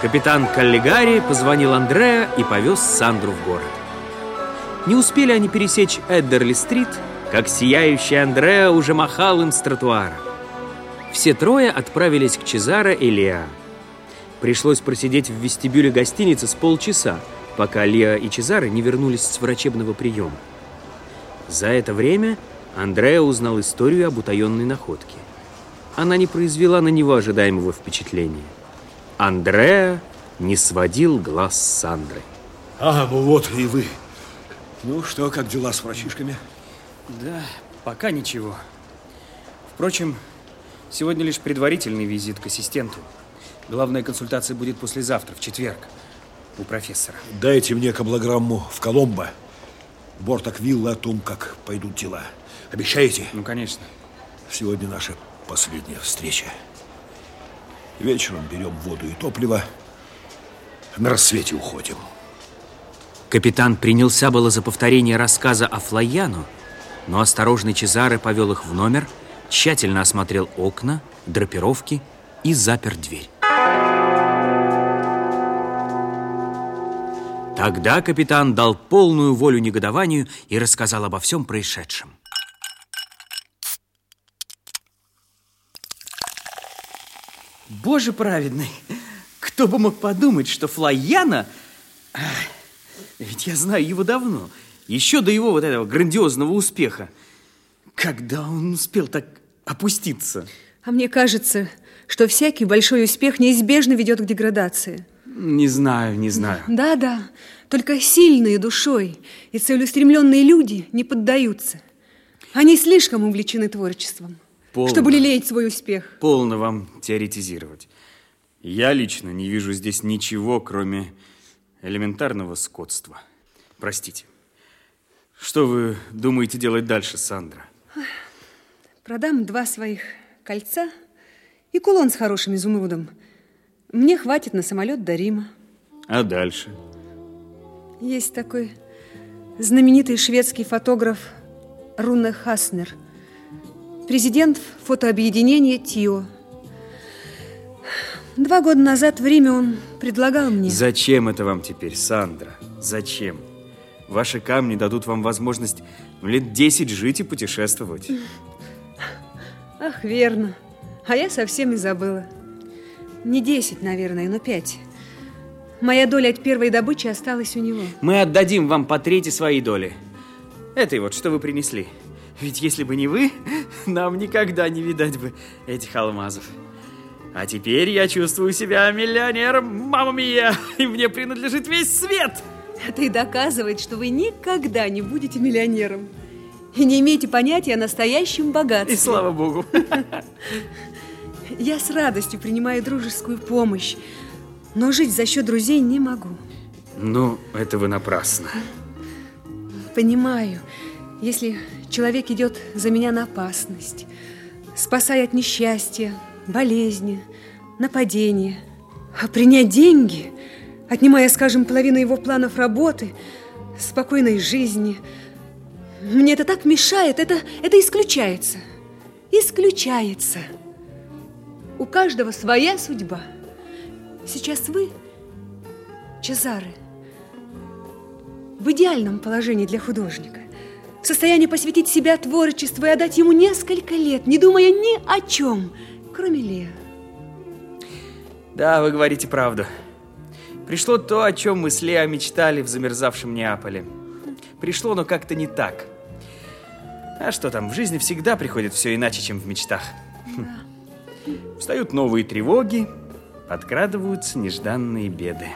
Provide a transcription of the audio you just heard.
Капитан Каллигари позвонил Андреа и повез Сандру в город. Не успели они пересечь Эддерли-стрит, как сияющий Андреа уже махал им с тротуара. Все трое отправились к Чезаро и Леа. Пришлось просидеть в вестибюле гостиницы с полчаса, пока Леа и Чезаро не вернулись с врачебного приема. За это время Андреа узнал историю об утаенной находке. Она не произвела на него ожидаемого впечатления. Андреа не сводил глаз с Сандры. А, ну вот и вы. Ну что, как дела с врачишками? Да, пока ничего. Впрочем, сегодня лишь предварительный визит к ассистенту. Главная консультация будет послезавтра, в четверг, у профессора. Дайте мне каблограмму в Коломбо. Борток виллы о том, как пойдут дела. Обещаете? Ну, конечно. Сегодня наша последняя встреча. Вечером берем воду и топливо. На рассвете уходим. Капитан принялся было за повторение рассказа о Флаяну, но осторожный Чезаре повел их в номер, тщательно осмотрел окна, драпировки и запер дверь. Тогда капитан дал полную волю негодованию и рассказал обо всем происшедшем. Боже праведный, кто бы мог подумать, что Флаяна... Ведь я знаю его давно, еще до его вот этого грандиозного успеха. Когда он успел так опуститься? А мне кажется, что всякий большой успех неизбежно ведет к деградации. Не знаю, не знаю. Да-да, только сильные душой и целеустремленные люди не поддаются. Они слишком увлечены творчеством, Полно. чтобы лелеять свой успех. Полно вам теоретизировать. Я лично не вижу здесь ничего, кроме элементарного скотства. Простите. Что вы думаете делать дальше, Сандра? Продам два своих кольца и кулон с хорошим изумрудом. Мне хватит на самолет до Рима. А дальше? Есть такой знаменитый шведский фотограф Руне Хаснер, президент фотообъединения ТИО. Два года назад в Риме он предлагал мне... Зачем это вам теперь, Сандра? Зачем? Ваши камни дадут вам возможность лет десять жить и путешествовать. Ах, верно. А я совсем и забыла. Не десять, наверное, но пять. Моя доля от первой добычи осталась у него. Мы отдадим вам по трети своей доли. Это и вот, что вы принесли. Ведь если бы не вы, нам никогда не видать бы этих алмазов. А теперь я чувствую себя миллионером, мама мия, и мне принадлежит весь свет. Это и доказывает, что вы никогда не будете миллионером. И не имеете понятия о настоящем богатстве. И слава богу. Я с радостью принимаю дружескую помощь, но жить за счет друзей не могу. Ну, это вы напрасно. Понимаю, если человек идет за меня на опасность, спасая от несчастья, болезни, нападения, а принять деньги, отнимая, скажем, половину его планов работы, спокойной жизни, мне это так мешает, это, это исключается. Исключается. У каждого своя судьба. Сейчас вы, Чезары, в идеальном положении для художника, в состоянии посвятить себя творчеству и отдать ему несколько лет, не думая ни о чем, кроме Лео. Да, вы говорите правду. Пришло то, о чем мы с Лео мечтали в замерзавшем Неаполе. Пришло, но как-то не так. А что там, в жизни всегда приходит все иначе, чем в мечтах. Да. Встают новые тревоги, подкрадываются нежданные беды.